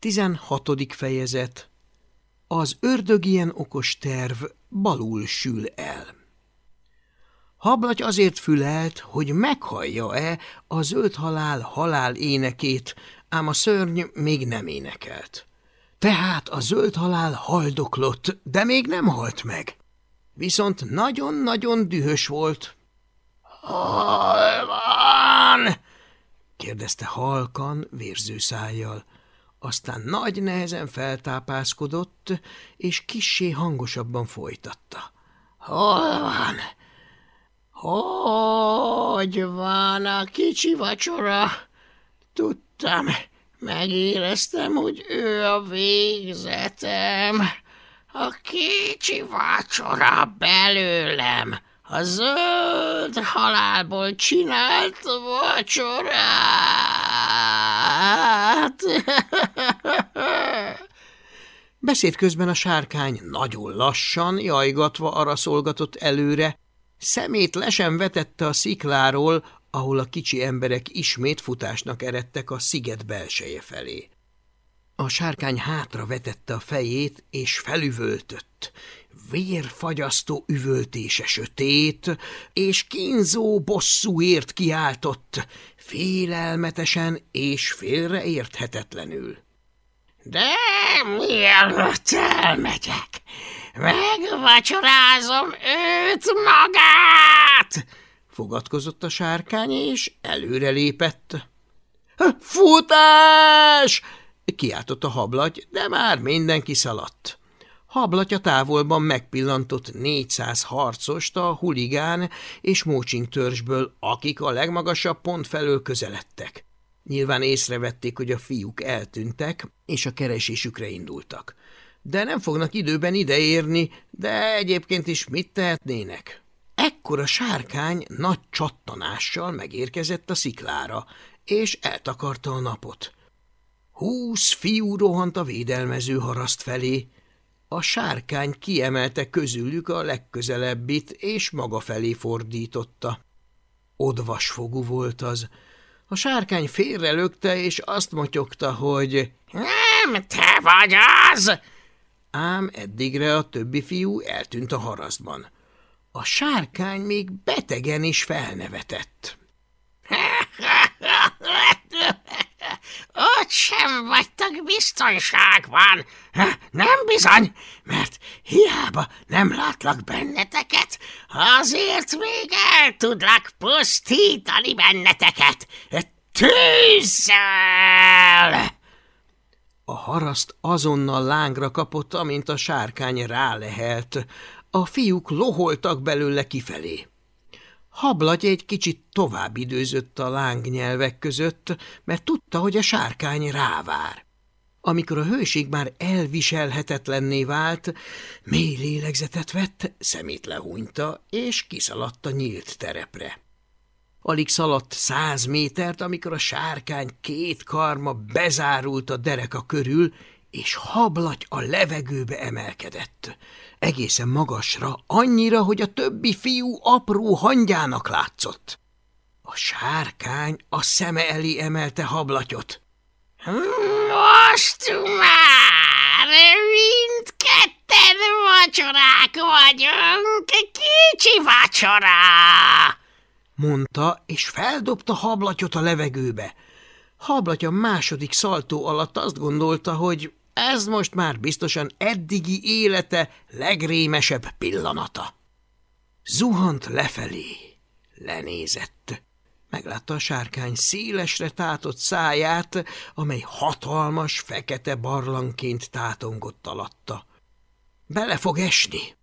Tizenhatodik fejezet Az ördög ilyen okos terv balul sül el. Hablaty azért fülelt, hogy meghallja-e a zöld halál halál énekét, ám a szörny még nem énekelt. Tehát a zöld halál haldoklott, de még nem halt meg. Viszont nagyon-nagyon dühös volt. – Hol van? – kérdezte halkan, vérző szájjal aztán nagy nehezen feltápászkodott, és kissé hangosabban folytatta. – Hol van? Hogy van a kicsi vacsora? Tudtam, megéreztem, hogy ő a végzetem. A kicsi vacsora belőlem, a zöld halálból csinált vacsorát. Beszéd közben a sárkány nagyon lassan, jajgatva arra szolgatott előre, szemét lesen vetette a szikláról, ahol a kicsi emberek ismét futásnak eredtek a sziget belseje felé. A sárkány hátra vetette a fejét, és felüvöltött. Vérfagyasztó üvöltése sötét, és kínzó bosszúért kiáltott, félelmetesen és félreérthetetlenül. De mielőtt elmegyek, megvacsorázom őt magát! Fogadkozott a sárkány, és előrelépett. Futás! Kiáltott a hablaty, de már mindenki szaladt. Hablatya távolban megpillantott 400 harcost a huligán és mócsing törzsből, akik a legmagasabb pont felől közeledtek. Nyilván észrevették, hogy a fiúk eltűntek, és a keresésükre indultak. De nem fognak időben ideérni, de egyébként is mit tehetnének? Ekkor a sárkány nagy csattanással megérkezett a sziklára, és eltakarta a napot. Húsz fiú rohant a védelmező haraszt felé. A sárkány kiemelte közülük a legközelebbit, és maga felé fordította. Odvasfogú volt az. A sárkány félrelökte, és azt motyogta, hogy nem te vagy az! Ám eddigre a többi fiú eltűnt a harasztban. A sárkány még betegen is felnevetett. Ott sem vagytok biztonságban. Nem bizony, mert hiába nem látlak benneteket, azért még el tudlak pusztítani benneteket. Tűzzel! A haraszt azonnal lángra kapott, amint a sárkány rálehelt. A fiúk loholtak belőle kifelé. Hablagy egy kicsit tovább időzött a lángnyelvek között, mert tudta, hogy a sárkány rávár. Amikor a hőség már elviselhetetlenné vált, mély lélegzetet vett, szemét lehúnyta, és kiszaladt a nyílt terepre. Alig szaladt száz métert, amikor a sárkány két karma bezárult a dereka körül, és hablaty a levegőbe emelkedett. Egészen magasra, annyira, hogy a többi fiú apró hangyának látszott. A sárkány a szeme elé emelte hablatyot. Most már mindketten vacsorák vagyunk, kicsi vacsorá! mondta, és feldobta hablatyot a levegőbe. Hablatya második szaltó alatt azt gondolta, hogy ez most már biztosan eddigi élete legrémesebb pillanata. Zuhant lefelé, lenézett. Meglátta a sárkány szélesre tátott száját, amely hatalmas, fekete barlangként tátongott alatta. Bele fog esni,